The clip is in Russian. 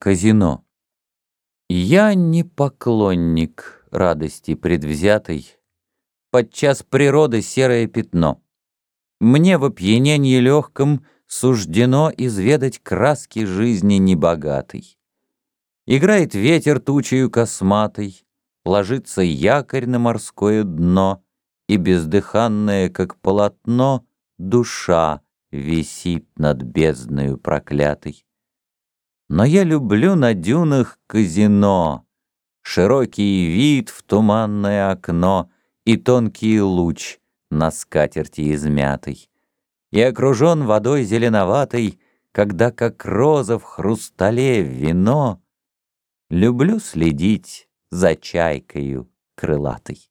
Казино. Я не поклонник радости предвзятой, Подчас природы серое пятно. Мне в опьянении легком Суждено изведать краски жизни небогатой. Играет ветер тучею косматой, Ложится якорь на морское дно, И бездыханная, как полотно, Душа висит над бездною проклятой. Но я люблю на дюнах казино, Широкий вид в туманное окно И тонкий луч на скатерти измятой. И окружен водой зеленоватой, Когда, как роза в хрустале, вино, Люблю следить за чайкою крылатой.